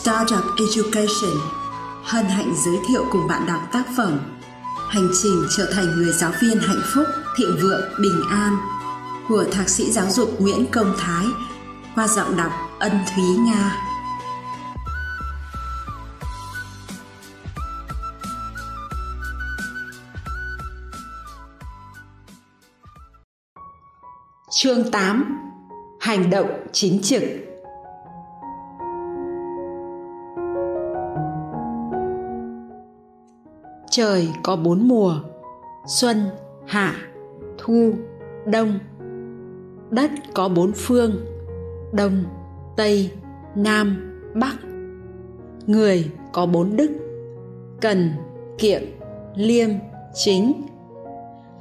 Startup Education hân hạnh giới thiệu cùng bạn đọc tác phẩm Hành trình trở thành người giáo viên hạnh phúc, thịnh vượng, bình an của Thạc sĩ giáo dục Nguyễn Công Thái qua giọng đọc Ân Thúy Nga. Chương 8 Hành động chính trực Trời có bốn mùa Xuân, hạ, thu, đông. Đất có bốn phương Đông, Tây, Nam, Bắc. Người có bốn đức Cần, kiệm, liêm, chính.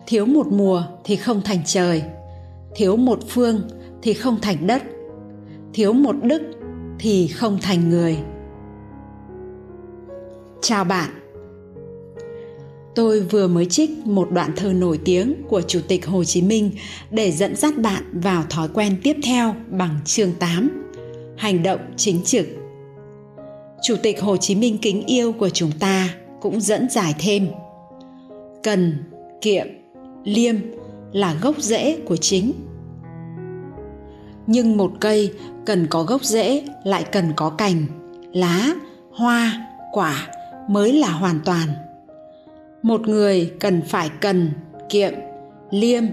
Thiếu một mùa thì không thành trời thiếu một phương thì không thành đất thiếu một đức thì không thành người. Chào bạn tôi vừa mới trích một đoạn thơ nổi tiếng của chủ tịch hồ chí minh để dẫn dắt bạn vào thói quen tiếp theo bằng chương 8 hành động chính trực. Chủ tịch hồ chí minh kính yêu của chúng ta cũng dẫn giải thêm. Cần, kiệm, liêm là gốc rễ của chính. Nhưng một cây cần có gốc rễ lại cần có cành, lá, hoa, quả mới là hoàn toàn một người cần phải cần kiệm, liêm,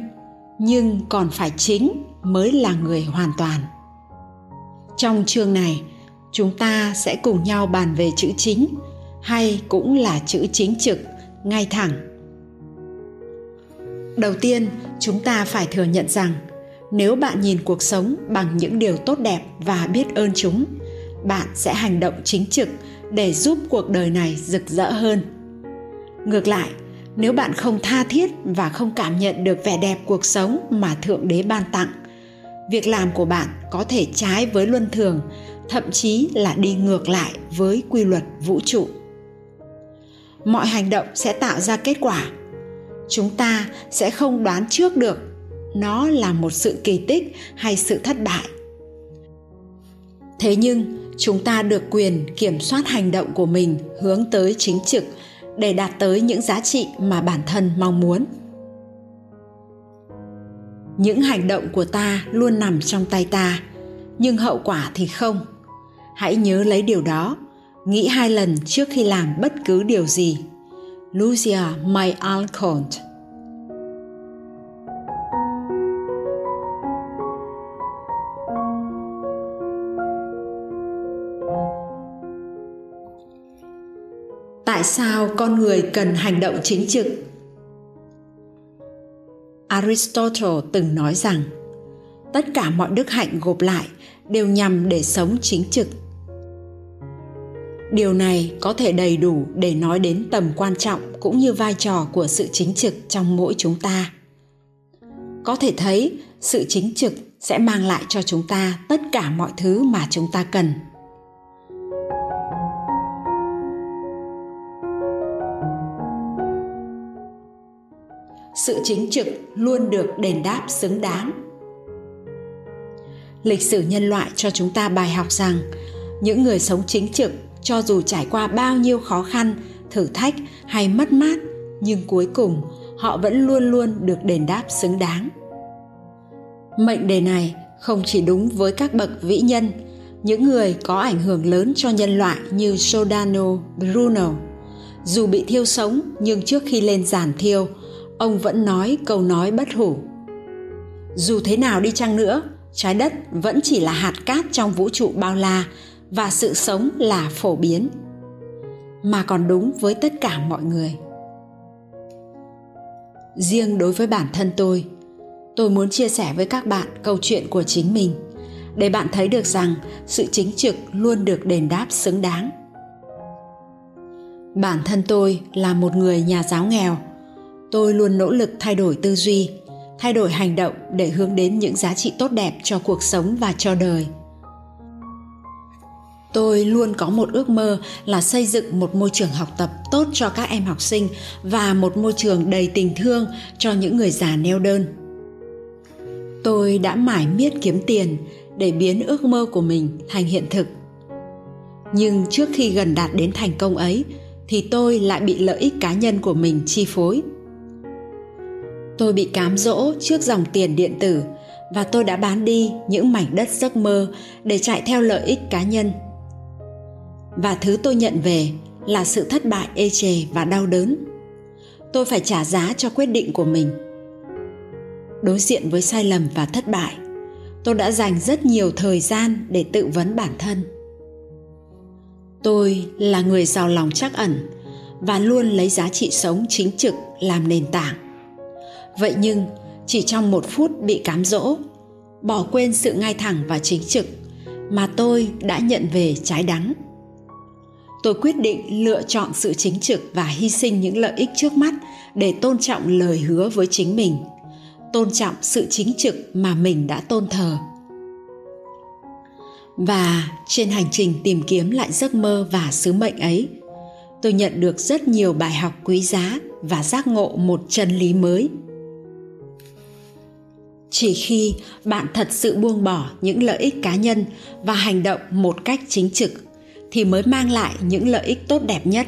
nhưng còn phải chính mới là người hoàn toàn. Trong chương này, chúng ta sẽ cùng nhau bàn về chữ chính, hay cũng là chữ chính trực, ngay thẳng. Đầu tiên, chúng ta phải thừa nhận rằng, nếu bạn nhìn cuộc sống bằng những điều tốt đẹp và biết ơn chúng, bạn sẽ hành động chính trực để giúp cuộc đời này rực rỡ hơn ngược lại, nếu bạn không tha thiết và không cảm nhận được vẻ đẹp cuộc sống mà thượng đế ban tặng, việc làm của bạn có thể trái với luân thường, thậm chí là đi ngược lại với quy luật vũ trụ. Mọi hành động sẽ tạo ra kết quả. Chúng ta sẽ không đoán trước được nó là một sự kỳ tích hay sự thất bại. Thế nhưng, chúng ta được quyền kiểm soát hành động của mình hướng tới chính trực để đạt tới những giá trị mà bản thân mong muốn. Những hành động của ta luôn nằm trong tay ta, nhưng hậu quả thì không. Hãy nhớ lấy điều đó, nghĩ hai lần trước khi làm bất cứ điều gì. Lucia may alcott tại sao con người cần hành động chính trực? Aristotle từng nói rằng, tất cả mọi đức hạnh gộp lại đều nhằm để sống chính trực. Điều này có thể đầy đủ để nói đến tầm quan trọng cũng như vai trò của sự chính trực trong mỗi chúng ta. Có thể thấy, sự chính trực sẽ mang lại cho chúng ta tất cả mọi thứ mà chúng ta cần. Sự chính trực luôn được đền đáp xứng đáng. Lịch sử nhân loại cho chúng ta bài học rằng, những người sống chính trực cho dù trải qua bao nhiêu khó khăn, thử thách hay mất mát, nhưng cuối cùng họ vẫn luôn luôn được đền đáp xứng đáng. Mệnh đề này không chỉ đúng với các bậc vĩ nhân, những người có ảnh hưởng lớn cho nhân loại như Giordano Bruno. Dù bị thiêu sống, nhưng trước khi lên giàn thiêu ông vẫn nói câu nói bất hủ. Dù thế nào đi chăng nữa, trái đất vẫn chỉ là hạt cát trong vũ trụ bao la và sự sống là phổ biến, mà còn đúng với tất cả mọi người. Riêng đối với bản thân tôi tôi muốn chia sẻ với các bạn câu chuyện của chính mình, để bạn thấy được rằng sự chính trực luôn được đền đáp xứng đáng. Bản thân tôi là một người nhà giáo nghèo tôi luôn nỗ lực thay đổi tư duy, thay đổi hành động để hướng đến những giá trị tốt đẹp cho cuộc sống và cho đời. Tôi luôn có một ước mơ là xây dựng một môi trường học tập tốt cho các em học sinh và một môi trường đầy tình thương cho những người già neo đơn. Tôi đã mải miết kiếm tiền để biến ước mơ của mình thành hiện thực. Nhưng trước khi gần đạt đến thành công ấy, thì tôi lại bị lợi ích cá nhân của mình chi phối tôi bị cám dỗ trước dòng tiền điện tử và tôi đã bán đi những mảnh đất giấc mơ để chạy theo lợi ích cá nhân. Và thứ tôi nhận về là sự thất bại, ê chề và đau đớn. Tôi phải trả giá cho quyết định của mình. Đối diện với sai lầm và thất bại, tôi đã dành rất nhiều thời gian để tự vấn bản thân. Tôi là người giàu lòng chắc ẩn và luôn lấy giá trị sống chính trực làm nền tảng vậy nhưng, chỉ trong một phút bị cám dỗ, bỏ quên sự ngay thẳng và chính trực mà tôi đã nhận về trái đắng. Tôi quyết định lựa chọn sự chính trực và hy sinh những lợi ích trước mắt để tôn trọng lời hứa với chính mình, tôn trọng sự chính trực mà mình đã tôn thờ. Và trên hành trình tìm kiếm lại giấc mơ và sứ mệnh ấy, tôi nhận được rất nhiều bài học quý giá và giác ngộ một chân lý mới chỉ khi bạn thật sự buông bỏ những lợi ích cá nhân và hành động một cách chính trực thì mới mang lại những lợi ích tốt đẹp nhất.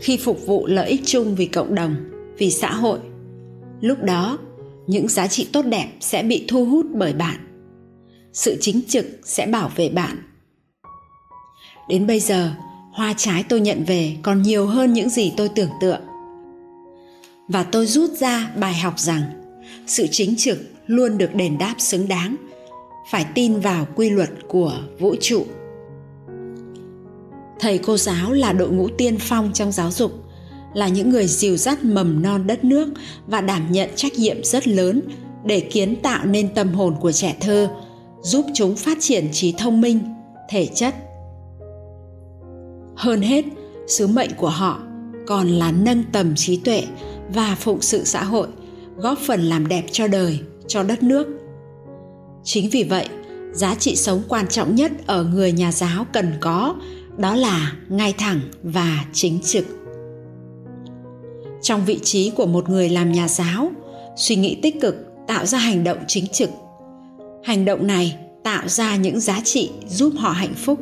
Khi phục vụ lợi ích chung vì cộng đồng, vì xã hội, lúc đó, những giá trị tốt đẹp sẽ bị thu hút bởi bạn. Sự chính trực sẽ bảo vệ bạn. Đến bây giờ, hoa trái tôi nhận về còn nhiều hơn những gì tôi tưởng tượng. Và tôi rút ra bài học rằng sự chính trực luôn được đền đáp xứng đáng. Phải tin vào quy luật của vũ trụ. Thầy cô giáo là đội ngũ tiên phong trong giáo dục, là những người dìu dắt mầm non đất nước và đảm nhận trách nhiệm rất lớn để kiến tạo nên tâm hồn của trẻ thơ, giúp chúng phát triển trí thông minh, thể chất. Hơn hết, sứ mệnh của họ còn là nâng tầm trí tuệ và phụng sự xã hội góp phần làm đẹp cho đời, cho đất nước. Chính vì vậy, giá trị sống quan trọng nhất ở người nhà giáo cần có đó là ngay thẳng và chính trực. Trong vị trí của một người làm nhà giáo, suy nghĩ tích cực tạo ra hành động chính trực. Hành động này tạo ra những giá trị giúp họ hạnh phúc.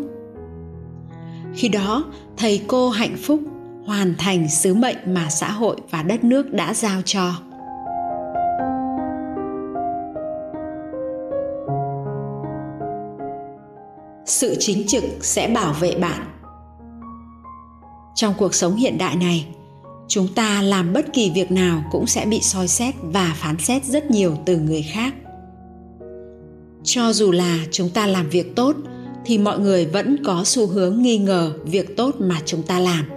Khi đó, thầy cô hạnh phúc hoàn thành sứ mệnh mà xã hội và đất nước đã giao cho. Sự chính trực sẽ bảo vệ bạn. Trong cuộc sống hiện đại này, chúng ta làm bất kỳ việc nào cũng sẽ bị soi xét và phán xét rất nhiều từ người khác. Cho dù là chúng ta làm việc tốt, thì mọi người vẫn có xu hướng nghi ngờ việc tốt mà chúng ta làm.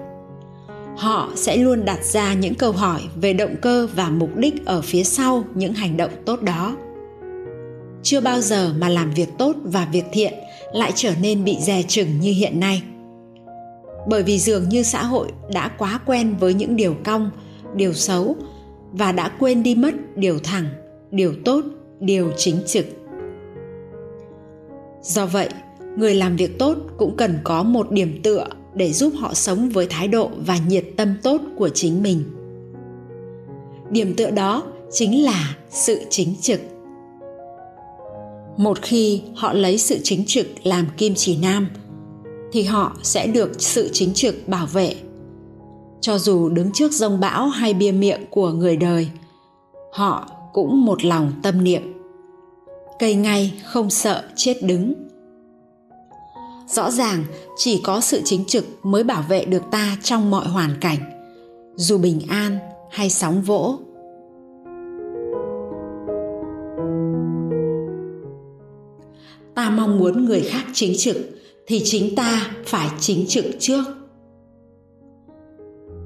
Họ sẽ luôn đặt ra những câu hỏi về động cơ và mục đích ở phía sau những hành động tốt đó. Chưa bao giờ mà làm việc tốt và việc thiện lại trở nên bị dè chừng như hiện nay. Bởi vì dường như xã hội đã quá quen với những điều cong, điều xấu và đã quên đi mất điều thẳng, điều tốt, điều chính trực. Do vậy, người làm việc tốt cũng cần có một điểm tựa để giúp họ sống với thái độ và nhiệt tâm tốt của chính mình. Điểm tựa đó chính là sự chính trực một khi họ lấy sự chính trực làm kim chỉ nam, thì họ sẽ được sự chính trực bảo vệ. Cho dù đứng trước rông bão hay bia miệng của người đời, họ cũng một lòng tâm niệm. Cây ngay không sợ chết đứng. Rõ ràng, chỉ có sự chính trực mới bảo vệ được ta trong mọi hoàn cảnh, dù bình an hay sóng vỗ. Ta mong muốn người khác chính trực, thì chính ta phải chính trực trước.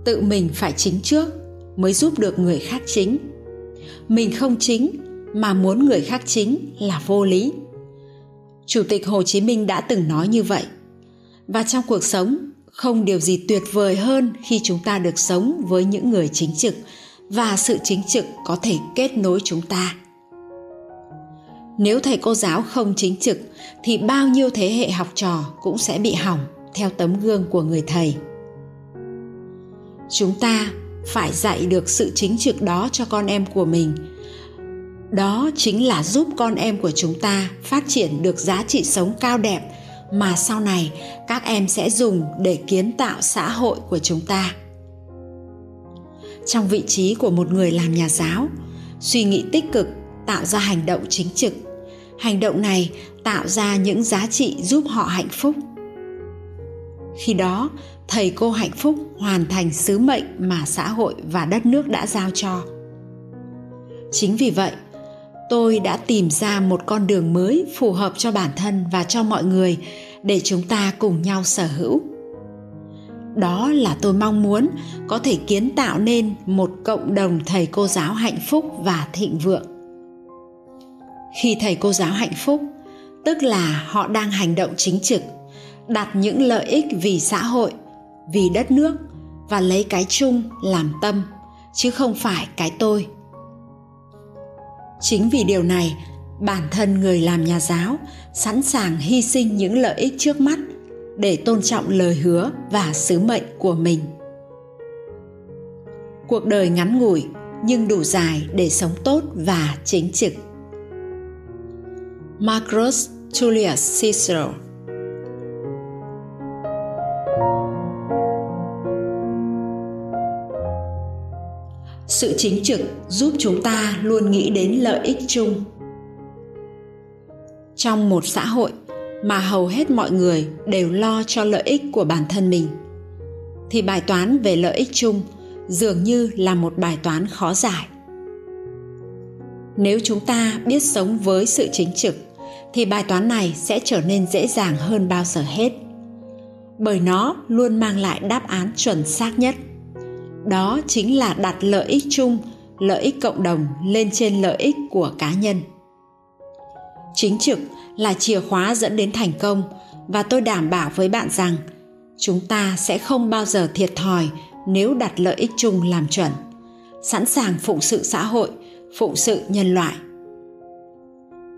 Tự mình phải chính trước mới giúp được người khác chính. Mình không chính mà muốn người khác chính là vô lý. Chủ tịch hồ chí minh đã từng nói như vậy. Và trong cuộc sống, không điều gì tuyệt vời hơn khi chúng ta được sống với những người chính trực và sự chính trực có thể kết nối chúng ta nếu thầy cô giáo không chính trực, thì bao nhiêu thế hệ học trò cũng sẽ bị hỏng theo tấm gương của người thầy. Chúng ta phải dạy được sự chính trực đó cho con em của mình. Đó chính là giúp con em của chúng ta phát triển được giá trị sống cao đẹp mà sau này các em sẽ dùng để kiến tạo xã hội của chúng ta. Trong vị trí của một người làm nhà giáo, suy nghĩ tích cực tạo ra hành động chính trực hành động này tạo ra những giá trị giúp họ hạnh phúc. Khi đó, thầy cô hạnh phúc hoàn thành sứ mệnh mà xã hội và đất nước đã giao cho. Chính vì vậy, tôi đã tìm ra một con đường mới phù hợp cho bản thân và cho mọi người để chúng ta cùng nhau sở hữu. Đó là tôi mong muốn có thể kiến tạo nên một cộng đồng thầy cô giáo hạnh phúc và thịnh vượng khi thầy cô giáo hạnh phúc, tức là họ đang hành động chính trực, đặt những lợi ích vì xã hội, vì đất nước và lấy cái chung làm tâm, chứ không phải cái tôi. Chính vì điều này, bản thân người làm nhà giáo sẵn sàng hy sinh những lợi ích trước mắt để tôn trọng lời hứa và sứ mệnh của mình. Cuộc đời ngắn ngủi nhưng đủ dài để sống tốt và chính trực. Marcus Julius Cicero. Sự chính trực giúp chúng ta luôn nghĩ đến lợi ích chung. Trong một xã hội mà hầu hết mọi người đều lo cho lợi ích của bản thân mình, thì bài toán về lợi ích chung dường như là một bài toán khó giải nếu chúng ta biết sống với sự chính trực, thì bài toán này sẽ trở nên dễ dàng hơn bao giờ hết. Bởi nó luôn mang lại đáp án chuẩn xác nhất. Đó chính là đặt lợi ích chung, lợi ích cộng đồng lên trên lợi ích của cá nhân. Chính trực là chìa khóa dẫn đến thành công, và tôi đảm bảo với bạn rằng chúng ta sẽ không bao giờ thiệt thòi nếu đặt lợi ích chung làm chuẩn. Sẵn sàng phụng sự xã hội phụng sự nhân loại.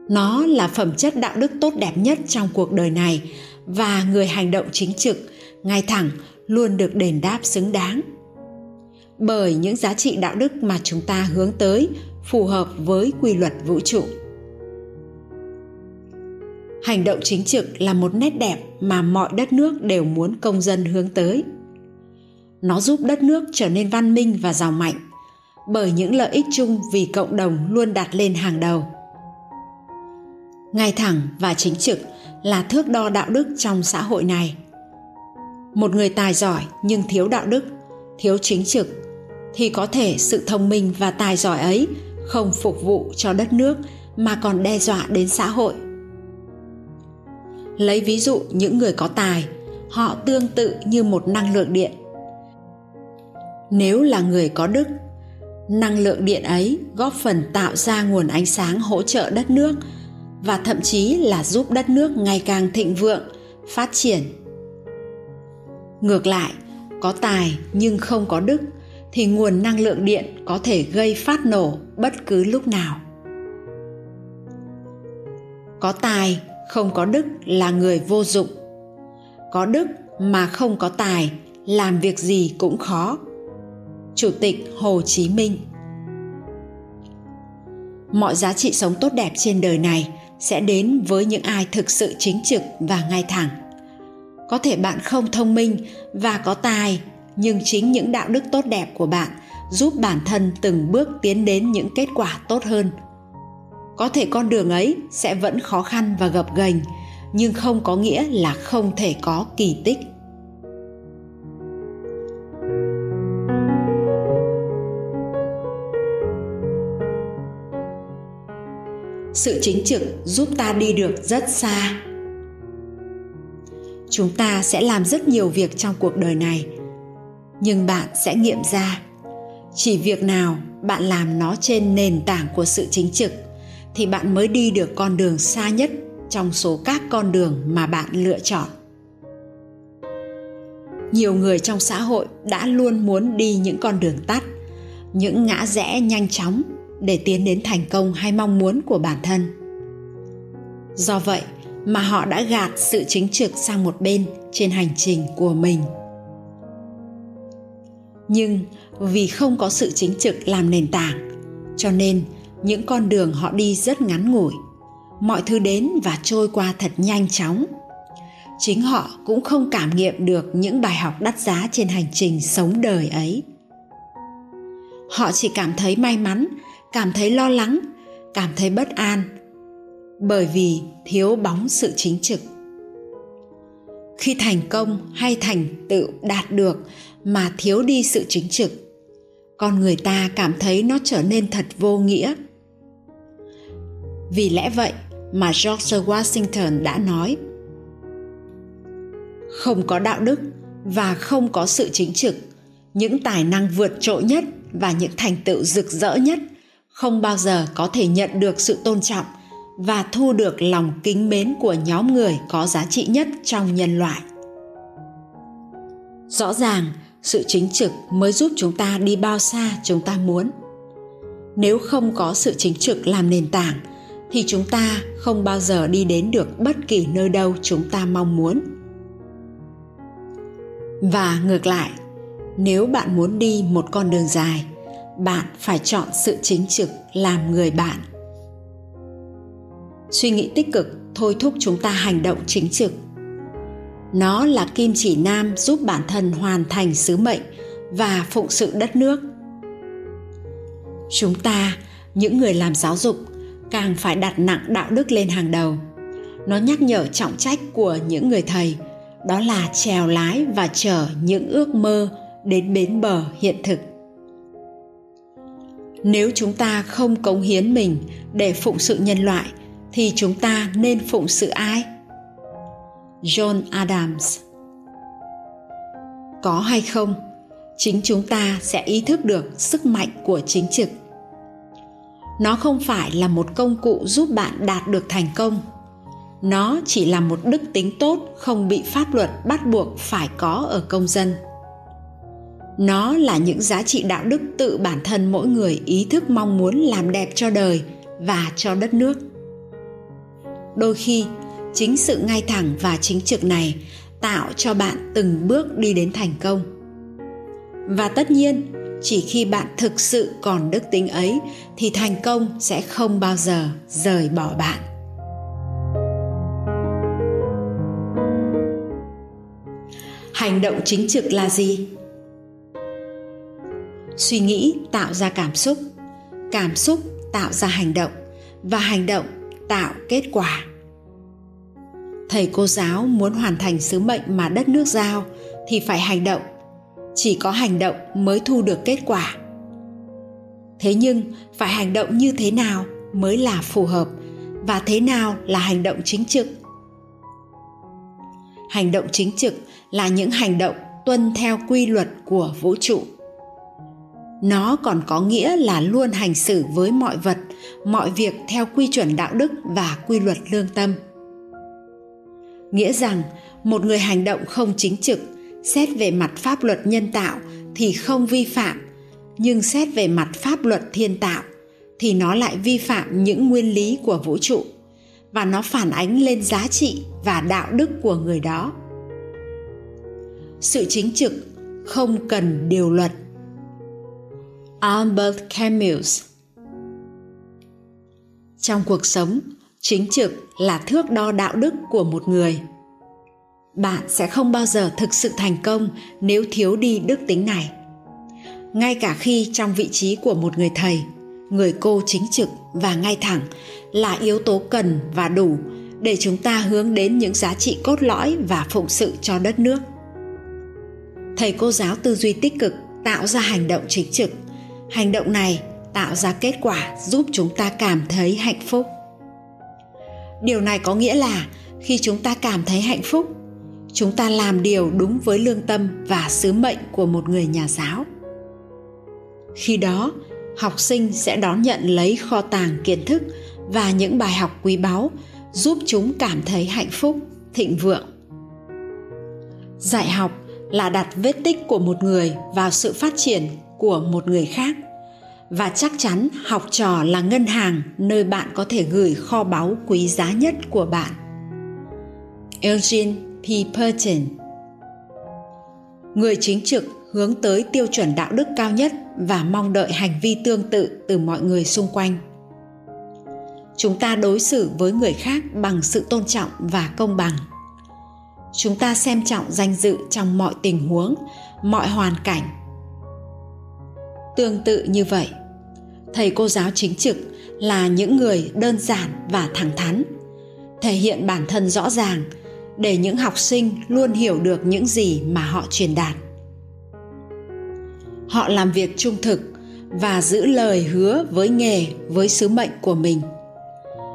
Nó là phẩm chất đạo đức tốt đẹp nhất trong cuộc đời này và người hành động chính trực, ngay thẳng, luôn được đền đáp xứng đáng. Bởi những giá trị đạo đức mà chúng ta hướng tới phù hợp với quy luật vũ trụ. Hành động chính trực là một nét đẹp mà mọi đất nước đều muốn công dân hướng tới. Nó giúp đất nước trở nên văn minh và giàu mạnh bởi những lợi ích chung vì cộng đồng luôn đặt lên hàng đầu. Ngay thẳng và chính trực là thước đo đạo đức trong xã hội này. Một người tài giỏi nhưng thiếu đạo đức, thiếu chính trực thì có thể sự thông minh và tài giỏi ấy không phục vụ cho đất nước mà còn đe dọa đến xã hội. Lấy ví dụ những người có tài, họ tương tự như một năng lượng điện. Nếu là người có đức năng lượng điện ấy góp phần tạo ra nguồn ánh sáng hỗ trợ đất nước và thậm chí là giúp đất nước ngày càng thịnh vượng, phát triển. Ngược lại, có tài nhưng không có đức thì nguồn năng lượng điện có thể gây phát nổ bất cứ lúc nào. Có tài, không có đức là người vô dụng. Có đức mà không có tài, làm việc gì cũng khó chủ tịch hồ chí minh. Mọi giá trị sống tốt đẹp trên đời này sẽ đến với những ai thực sự chính trực và ngay thẳng. Có thể bạn không thông minh và có tài, nhưng chính những đạo đức tốt đẹp của bạn giúp bản thân từng bước tiến đến những kết quả tốt hơn. Có thể con đường ấy sẽ vẫn khó khăn và gập ghềnh, nhưng không có nghĩa là không thể có kỳ tích. Sự chính trực giúp ta đi được rất xa. Chúng ta sẽ làm rất nhiều việc trong cuộc đời này, nhưng bạn sẽ nghiệm ra. Chỉ việc nào bạn làm nó trên nền tảng của sự chính trực, thì bạn mới đi được con đường xa nhất trong số các con đường mà bạn lựa chọn. Nhiều người trong xã hội đã luôn muốn đi những con đường tắt, những ngã rẽ nhanh chóng để tiến đến thành công hay mong muốn của bản thân. Do vậy mà họ đã gạt sự chính trực sang một bên trên hành trình của mình. Nhưng vì không có sự chính trực làm nền tảng, cho nên những con đường họ đi rất ngắn ngủi, mọi thứ đến và trôi qua thật nhanh chóng. Chính họ cũng không cảm nghiệm được những bài học đắt giá trên hành trình sống đời ấy. Họ chỉ cảm thấy may mắn cảm thấy lo lắng, cảm thấy bất an, bởi vì thiếu bóng sự chính trực. Khi thành công hay thành tựu đạt được mà thiếu đi sự chính trực, con người ta cảm thấy nó trở nên thật vô nghĩa. Vì lẽ vậy mà george washington đã nói, không có đạo đức và không có sự chính trực, những tài năng vượt trội nhất và những thành tựu rực rỡ nhất không bao giờ có thể nhận được sự tôn trọng và thu được lòng kính mến của nhóm người có giá trị nhất trong nhân loại. Rõ ràng, sự chính trực mới giúp chúng ta đi bao xa chúng ta muốn. Nếu không có sự chính trực làm nền tảng, thì chúng ta không bao giờ đi đến được bất kỳ nơi đâu chúng ta mong muốn. Và ngược lại, nếu bạn muốn đi một con đường dài bạn phải chọn sự chính trực, làm người bạn. Suy nghĩ tích cực, thôi thúc chúng ta hành động chính trực. Nó là kim chỉ nam giúp bản thân hoàn thành sứ mệnh và phụng sự đất nước. Chúng ta, những người làm giáo dục, càng phải đặt nặng đạo đức lên hàng đầu. Nó nhắc nhở trọng trách của những người thầy, đó là trèo lái và chở những ước mơ đến bến bờ hiện thực nếu chúng ta không cống hiến mình để phụng sự nhân loại, thì chúng ta nên phụng sự ai? John adams. Có hay không? Chính chúng ta sẽ ý thức được sức mạnh của chính trực. Nó không phải là một công cụ giúp bạn đạt được thành công. Nó chỉ là một đức tính tốt không bị pháp luật bắt buộc phải có ở công dân nó là những giá trị đạo đức tự bản thân mỗi người ý thức mong muốn làm đẹp cho đời và cho đất nước. Đôi khi, chính sự ngay thẳng và chính trực này tạo cho bạn từng bước đi đến thành công. Và tất nhiên, chỉ khi bạn thực sự còn đức tính ấy thì thành công sẽ không bao giờ rời bỏ bạn. Hành động chính trực là gì? Suy nghĩ tạo ra cảm xúc. Cảm xúc tạo ra hành động và hành động tạo kết quả. Thầy cô giáo muốn hoàn thành sứ mệnh mà đất nước giao thì phải hành động. Chỉ có hành động mới thu được kết quả. Thế nhưng phải hành động như thế nào mới là phù hợp và thế nào là hành động chính trực? Hành động chính trực là những hành động tuân theo quy luật của vũ trụ nó còn có nghĩa là luôn hành xử với mọi vật, mọi việc theo quy chuẩn đạo đức và quy luật lương tâm. Nghĩa rằng, một người hành động không chính trực, xét về mặt pháp luật nhân tạo thì không vi phạm, nhưng xét về mặt pháp luật thiên tạo thì nó lại vi phạm những nguyên lý của vũ trụ và nó phản ánh lên giá trị và đạo đức của người đó. Sự chính trực không cần điều luật albert camus. Trong cuộc sống, chính trực là thước đo đạo đức của một người. Bạn sẽ không bao giờ thực sự thành công nếu thiếu đi đức tính này. Ngay cả khi trong vị trí của một người thầy, người cô chính trực và ngay thẳng là yếu tố cần và đủ để chúng ta hướng đến những giá trị cốt lõi và phụng sự cho đất nước. Thầy cô giáo tư duy tích cực tạo ra hành động chính trực hành động này tạo ra kết quả giúp chúng ta cảm thấy hạnh phúc. Điều này có nghĩa là khi chúng ta cảm thấy hạnh phúc, chúng ta làm điều đúng với lương tâm và sứ mệnh của một người nhà giáo. Khi đó, học sinh sẽ đón nhận lấy kho tàng kiến thức và những bài học quý báu giúp chúng cảm thấy hạnh phúc, thịnh vượng. Dạy học là đặt vết tích của một người vào sự phát triển của một người khác. Và chắc chắn học trò là ngân hàng nơi bạn có thể gửi kho báu quý giá nhất của bạn. Eugene p. Purton người chính trực hướng tới tiêu chuẩn đạo đức cao nhất và mong đợi hành vi tương tự từ mọi người xung quanh. Chúng ta đối xử với người khác bằng sự tôn trọng và công bằng. Chúng ta xem trọng danh dự trong mọi tình huống, mọi hoàn cảnh tương tự như vậy. Thầy cô giáo chính trực là những người đơn giản và thẳng thắn, thể hiện bản thân rõ ràng để những học sinh luôn hiểu được những gì mà họ truyền đạt. Họ làm việc trung thực và giữ lời hứa với nghề, với sứ mệnh của mình.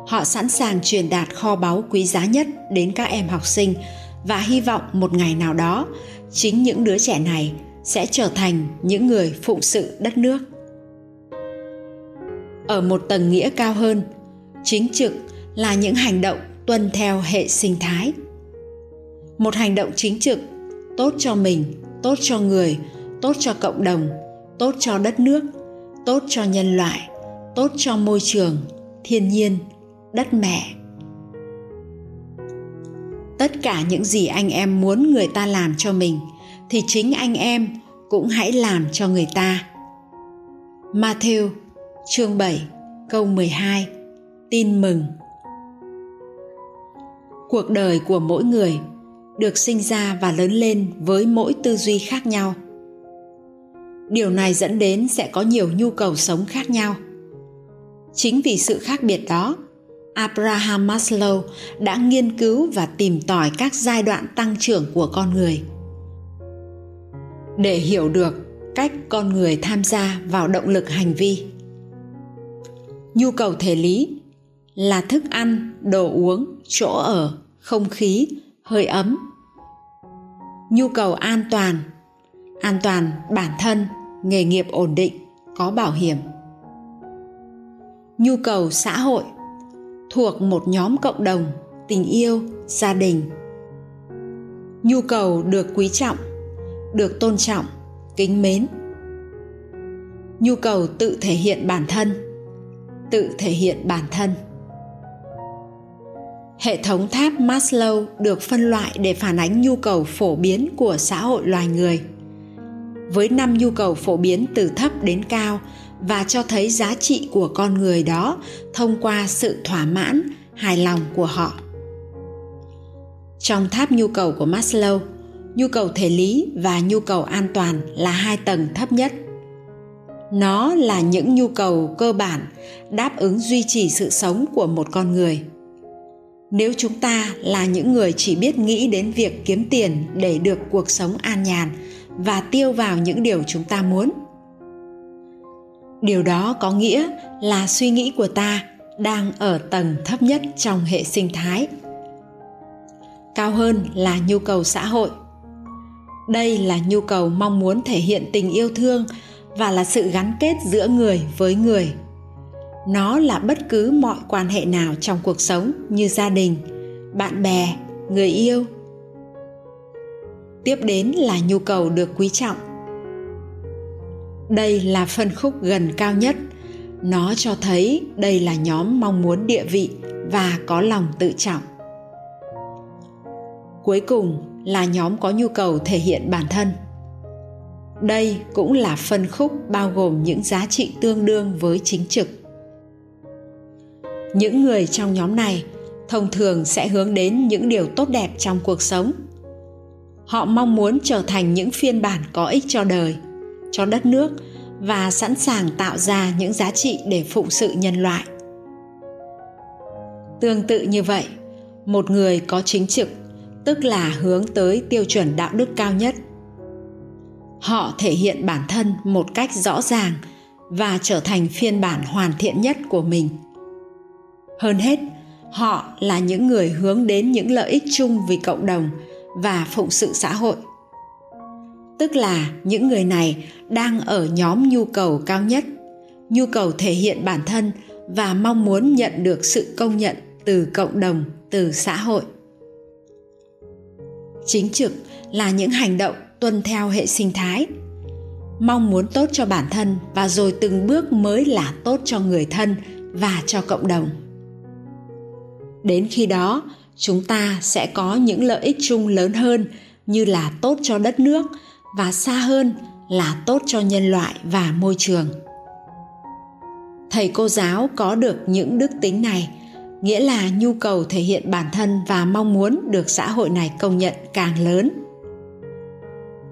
Họ sẵn sàng truyền đạt kho báu quý giá nhất đến các em học sinh và hy vọng một ngày nào đó chính những đứa trẻ này sẽ trở thành những người phụng sự đất nước. Ở một tầng nghĩa cao hơn, chính trực là những hành động tuân theo hệ sinh thái. Một hành động chính trực tốt cho mình, tốt cho người, tốt cho cộng đồng, tốt cho đất nước, tốt cho nhân loại, tốt cho môi trường, thiên nhiên, đất mẹ. Tất cả những gì anh em muốn người ta làm cho mình thì chính anh em cũng hãy làm cho người ta. Matthew chương 7 câu 12 Tin mừng Cuộc đời của mỗi người được sinh ra và lớn lên với mỗi tư duy khác nhau. Điều này dẫn đến sẽ có nhiều nhu cầu sống khác nhau. Chính vì sự khác biệt đó, Abraham Maslow đã nghiên cứu và tìm tòi các giai đoạn tăng trưởng của con người. Để hiểu được cách con người tham gia vào động lực hành vi. Nhu cầu thể lý là thức ăn, đồ uống, chỗ ở, không khí, hơi ấm. Nhu cầu an toàn, an toàn bản thân, nghề nghiệp ổn định, có bảo hiểm. Nhu cầu xã hội thuộc một nhóm cộng đồng tình yêu gia đình nhu cầu được quý trọng được tôn trọng, kính mến. Nhu cầu tự thể hiện bản thân, tự thể hiện bản thân. Hệ thống tháp maslow được phân loại để phản ánh nhu cầu phổ biến của xã hội loài người. Với năm nhu cầu phổ biến từ thấp đến cao và cho thấy giá trị của con người đó thông qua sự thỏa mãn, hài lòng của họ. Trong tháp nhu cầu của maslow nhu cầu thể lý và nhu cầu an toàn là hai tầng thấp nhất. Nó là những nhu cầu cơ bản đáp ứng duy trì sự sống của một con người. Nếu chúng ta là những người chỉ biết nghĩ đến việc kiếm tiền để được cuộc sống an nhàn và tiêu vào những điều chúng ta muốn. Điều đó có nghĩa là suy nghĩ của ta đang ở tầng thấp nhất trong hệ sinh thái. Cao hơn là nhu cầu xã hội đây là nhu cầu mong muốn thể hiện tình yêu thương và là sự gắn kết giữa người với người. Nó là bất cứ mọi quan hệ nào trong cuộc sống như gia đình, bạn bè, người yêu. Tiếp đến là nhu cầu được quý trọng. Đây là phân khúc gần cao nhất. Nó cho thấy đây là nhóm mong muốn địa vị và có lòng tự trọng. Cuối cùng là nhóm có nhu cầu thể hiện bản thân. Đây cũng là phân khúc bao gồm những giá trị tương đương với chính trực. Những người trong nhóm này thông thường sẽ hướng đến những điều tốt đẹp trong cuộc sống. Họ mong muốn trở thành những phiên bản có ích cho đời, cho đất nước và sẵn sàng tạo ra những giá trị để phụng sự nhân loại. Tương tự như vậy, một người có chính trực tức là hướng tới tiêu chuẩn đạo đức cao nhất. Họ thể hiện bản thân một cách rõ ràng và trở thành phiên bản hoàn thiện nhất của mình. Hơn hết, họ là những người hướng đến những lợi ích chung vì cộng đồng và phụng sự xã hội. Tức là những người này đang ở nhóm nhu cầu cao nhất, nhu cầu thể hiện bản thân và mong muốn nhận được sự công nhận từ cộng đồng, từ xã hội chính trực là những hành động tuân theo hệ sinh thái. Mong muốn tốt cho bản thân và rồi từng bước mới là tốt cho người thân và cho cộng đồng. Đến khi đó, chúng ta sẽ có những lợi ích chung lớn hơn như là tốt cho đất nước và xa hơn là tốt cho nhân loại và môi trường. Thầy cô giáo có được những đức tính này nghĩa là nhu cầu thể hiện bản thân và mong muốn được xã hội này công nhận càng lớn.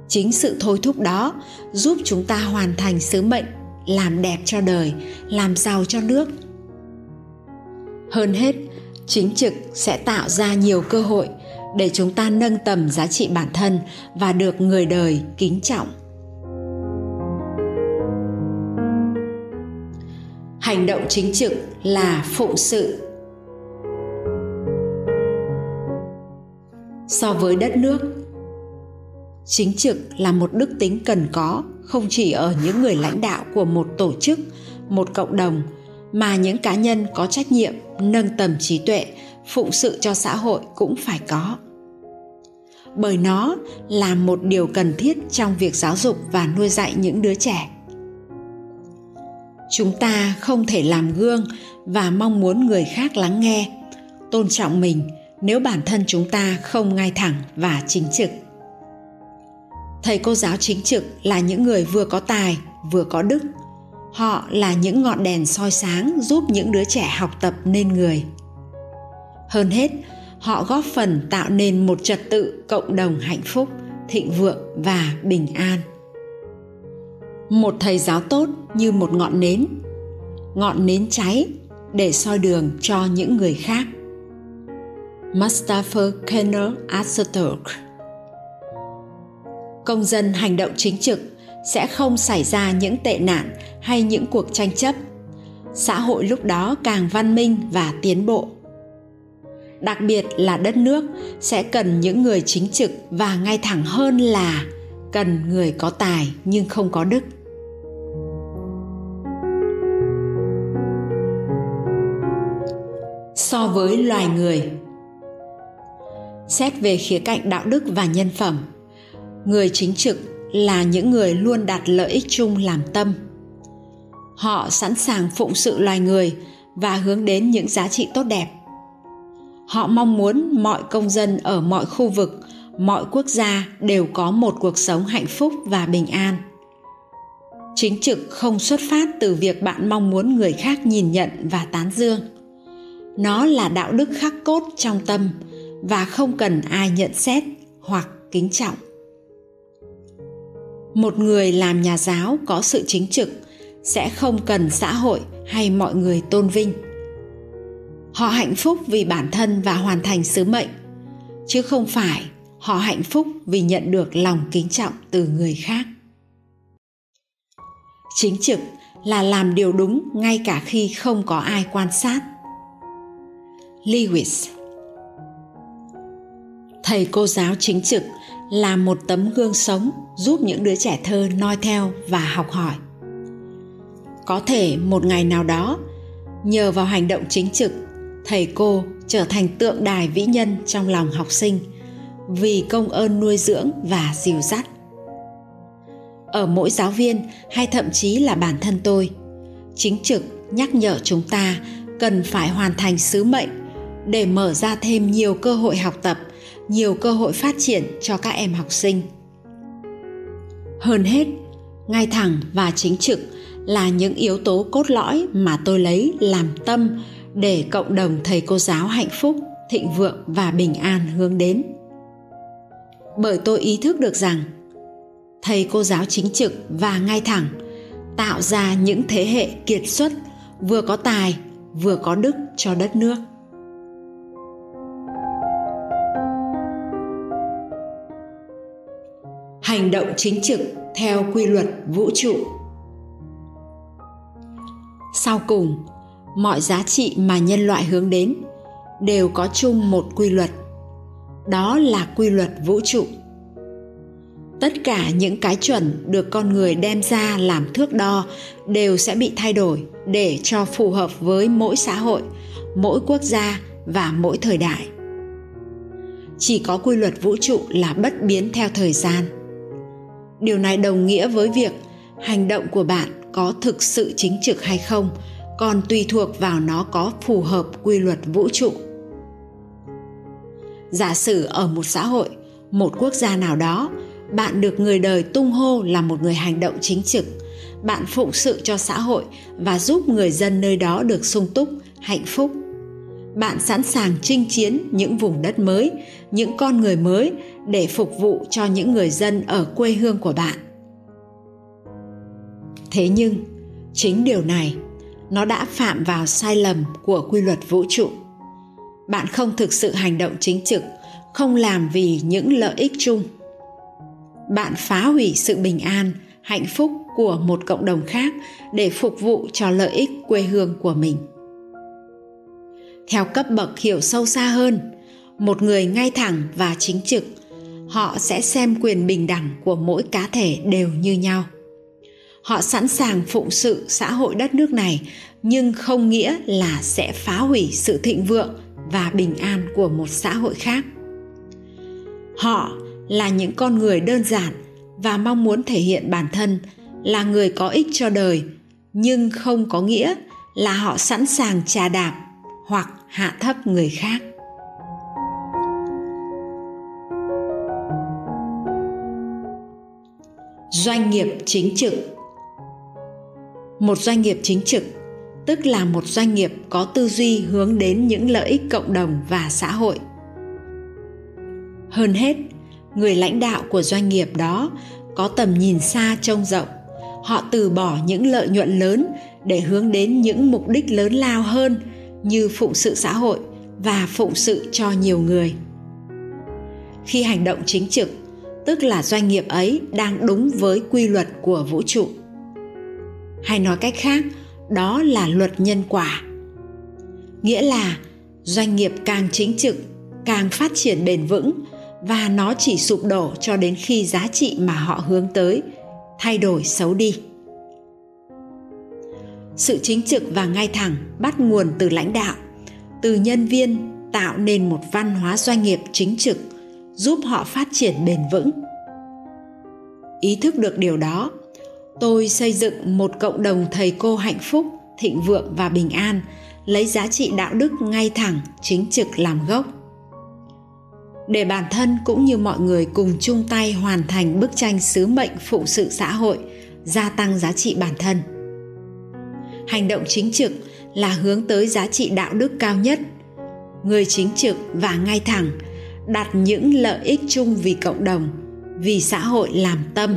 Chính sự thôi thúc đó giúp chúng ta hoàn thành sứ mệnh, làm đẹp cho đời, làm giàu cho nước. Hơn hết, chính trực sẽ tạo ra nhiều cơ hội để chúng ta nâng tầm giá trị bản thân và được người đời kính trọng. Hành động chính trực là phụng sự so với đất nước. Chính trực là một đức tính cần có, không chỉ ở những người lãnh đạo của một tổ chức, một cộng đồng, mà những cá nhân có trách nhiệm, nâng tầm trí tuệ, phụng sự cho xã hội cũng phải có. Bởi nó là một điều cần thiết trong việc giáo dục và nuôi dạy những đứa trẻ. Chúng ta không thể làm gương và mong muốn người khác lắng nghe, tôn trọng mình nếu bản thân chúng ta không ngay thẳng và chính trực. Thầy cô giáo chính trực là những người vừa có tài, vừa có đức. Họ là những ngọn đèn soi sáng giúp những đứa trẻ học tập nên người. Hơn hết, họ góp phần tạo nên một trật tự cộng đồng hạnh phúc, thịnh vượng và bình an. Một thầy giáo tốt như một ngọn nến. Ngọn nến cháy để soi đường cho những người khác. Mustafa Kemal Atatürk: Công dân hành động chính trực sẽ không xảy ra những tệ nạn hay những cuộc tranh chấp. Xã hội lúc đó càng văn minh và tiến bộ. Đặc biệt là đất nước sẽ cần những người chính trực và ngay thẳng hơn là cần người có tài nhưng không có đức. So với loài người xét về khía cạnh đạo đức và nhân phẩm. Người chính trực là những người luôn đặt lợi ích chung làm tâm. Họ sẵn sàng phụng sự loài người và hướng đến những giá trị tốt đẹp. Họ mong muốn mọi công dân ở mọi khu vực, mọi quốc gia đều có một cuộc sống hạnh phúc và bình an. Chính trực không xuất phát từ việc bạn mong muốn người khác nhìn nhận và tán dương. Nó là đạo đức khắc cốt trong tâm và không cần ai nhận xét hoặc kính trọng. Một người làm nhà giáo có sự chính trực sẽ không cần xã hội hay mọi người tôn vinh. Họ hạnh phúc vì bản thân và hoàn thành sứ mệnh, chứ không phải họ hạnh phúc vì nhận được lòng kính trọng từ người khác. Chính trực là làm điều đúng ngay cả khi không có ai quan sát. Lewis thầy cô giáo chính trực là một tấm gương sống giúp những đứa trẻ thơ noi theo và học hỏi. Có thể một ngày nào đó, nhờ vào hành động chính trực, thầy cô trở thành tượng đài vĩ nhân trong lòng học sinh vì công ơn nuôi dưỡng và dìu dắt. Ở mỗi giáo viên hay thậm chí là bản thân tôi, chính trực nhắc nhở chúng ta cần phải hoàn thành sứ mệnh để mở ra thêm nhiều cơ hội học tập nhiều cơ hội phát triển cho các em học sinh. Hơn hết, ngay thẳng và chính trực là những yếu tố cốt lõi mà tôi lấy làm tâm để cộng đồng thầy cô giáo hạnh phúc, thịnh vượng và bình an hướng đến. Bởi tôi ý thức được rằng, thầy cô giáo chính trực và ngay thẳng tạo ra những thế hệ kiệt xuất vừa có tài, vừa có đức cho đất nước. Hành động chính trực theo quy luật vũ trụ. Sau cùng, mọi giá trị mà nhân loại hướng đến đều có chung một quy luật. Đó là quy luật vũ trụ. Tất cả những cái chuẩn được con người đem ra làm thước đo đều sẽ bị thay đổi để cho phù hợp với mỗi xã hội, mỗi quốc gia và mỗi thời đại. Chỉ có quy luật vũ trụ là bất biến theo thời gian điều này đồng nghĩa với việc hành động của bạn có thực sự chính trực hay không, còn tùy thuộc vào nó có phù hợp quy luật vũ trụ. Giả sử ở một xã hội, một quốc gia nào đó, bạn được người đời tung hô là một người hành động chính trực, bạn phụng sự cho xã hội và giúp người dân nơi đó được sung túc, hạnh phúc bạn sẵn sàng chinh chiến những vùng đất mới, những con người mới để phục vụ cho những người dân ở quê hương của bạn. Thế nhưng, chính điều này, nó đã phạm vào sai lầm của quy luật vũ trụ. Bạn không thực sự hành động chính trực, không làm vì những lợi ích chung. Bạn phá hủy sự bình an, hạnh phúc của một cộng đồng khác để phục vụ cho lợi ích quê hương của mình theo cấp bậc hiểu sâu xa hơn. Một người ngay thẳng và chính trực, họ sẽ xem quyền bình đẳng của mỗi cá thể đều như nhau. Họ sẵn sàng phụng sự xã hội đất nước này, nhưng không nghĩa là sẽ phá hủy sự thịnh vượng và bình an của một xã hội khác. Họ là những con người đơn giản và mong muốn thể hiện bản thân là người có ích cho đời, nhưng không có nghĩa là họ sẵn sàng trà đạp hoặc hạ thấp người khác. Doanh nghiệp chính trực. Một doanh nghiệp chính trực, tức là một doanh nghiệp có tư duy hướng đến những lợi ích cộng đồng và xã hội. Hơn hết, người lãnh đạo của doanh nghiệp đó có tầm nhìn xa trông rộng. Họ từ bỏ những lợi nhuận lớn để hướng đến những mục đích lớn lao hơn như phụng sự xã hội và phụng sự cho nhiều người. Khi hành động chính trực, tức là doanh nghiệp ấy đang đúng với quy luật của vũ trụ. Hay nói cách khác, đó là luật nhân quả. Nghĩa là doanh nghiệp càng chính trực, càng phát triển bền vững và nó chỉ sụp đổ cho đến khi giá trị mà họ hướng tới thay đổi xấu đi sự chính trực và ngay thẳng bắt nguồn từ lãnh đạo. Từ nhân viên tạo nên một văn hóa doanh nghiệp chính trực, giúp họ phát triển bền vững. Ý thức được điều đó, tôi xây dựng một cộng đồng thầy cô hạnh phúc, thịnh vượng và bình an, lấy giá trị đạo đức ngay thẳng, chính trực làm gốc. Để bản thân cũng như mọi người cùng chung tay hoàn thành bức tranh sứ mệnh phụ sự xã hội, gia tăng giá trị bản thân hành động chính trực là hướng tới giá trị đạo đức cao nhất. Người chính trực và ngay thẳng, đặt những lợi ích chung vì cộng đồng, vì xã hội làm tâm.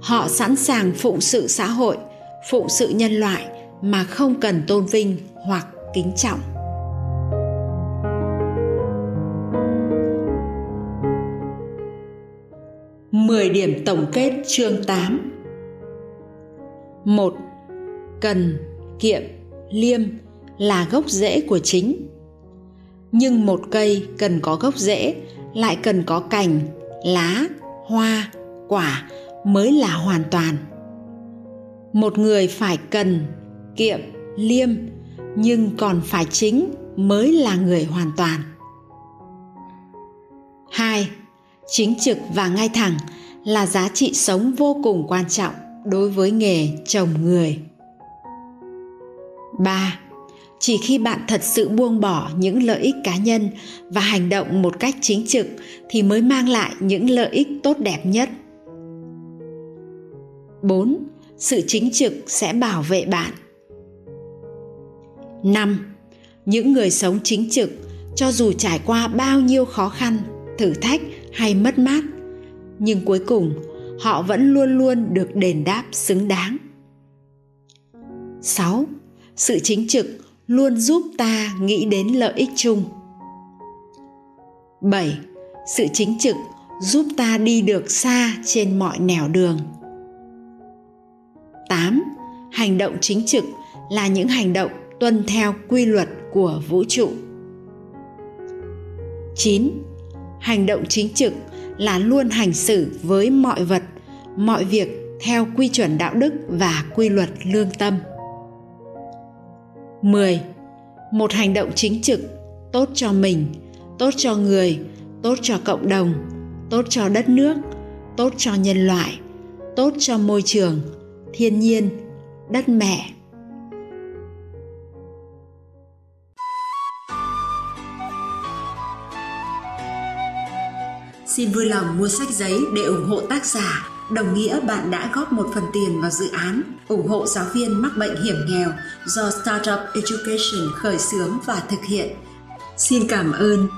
Họ sẵn sàng phụng sự xã hội, phụng sự nhân loại mà không cần tôn vinh hoặc kính trọng. 10 điểm tổng kết chương 8 1. Cần, kiệm, liêm là gốc rễ của chính. Nhưng một cây cần có gốc rễ lại cần có cành, lá, hoa, quả mới là hoàn toàn. Một người phải cần, kiệm, liêm nhưng còn phải chính mới là người hoàn toàn. 2 chính trực và ngay thẳng là giá trị sống vô cùng quan trọng đối với nghề trồng người 3. Chỉ khi bạn thật sự buông bỏ những lợi ích cá nhân và hành động một cách chính trực thì mới mang lại những lợi ích tốt đẹp nhất. 4. Sự chính trực sẽ bảo vệ bạn. 5. Những người sống chính trực cho dù trải qua bao nhiêu khó khăn, thử thách hay mất mát nhưng cuối cùng họ vẫn luôn luôn được đền đáp xứng đáng 6. Sự chính trực luôn giúp ta nghĩ đến lợi ích chung. 7. Sự chính trực giúp ta đi được xa trên mọi nẻo đường. 8. Hành động chính trực là những hành động tuân theo quy luật của vũ trụ. 9 hành động chính trực là luôn hành xử với mọi vật, mọi việc theo quy chuẩn đạo đức và quy luật lương tâm 10. Một hành động chính trực tốt cho mình, tốt cho người, tốt cho cộng đồng, tốt cho đất nước, tốt cho nhân loại, tốt cho môi trường, thiên nhiên, đất mẹ Xin vui lòng mua sách giấy để ủng hộ tác giả đồng nghĩa bạn đã góp một phần tiền vào dự án, ủng hộ giáo viên mắc bệnh hiểm nghèo do Startup Education khởi xướng và thực hiện. Xin cảm ơn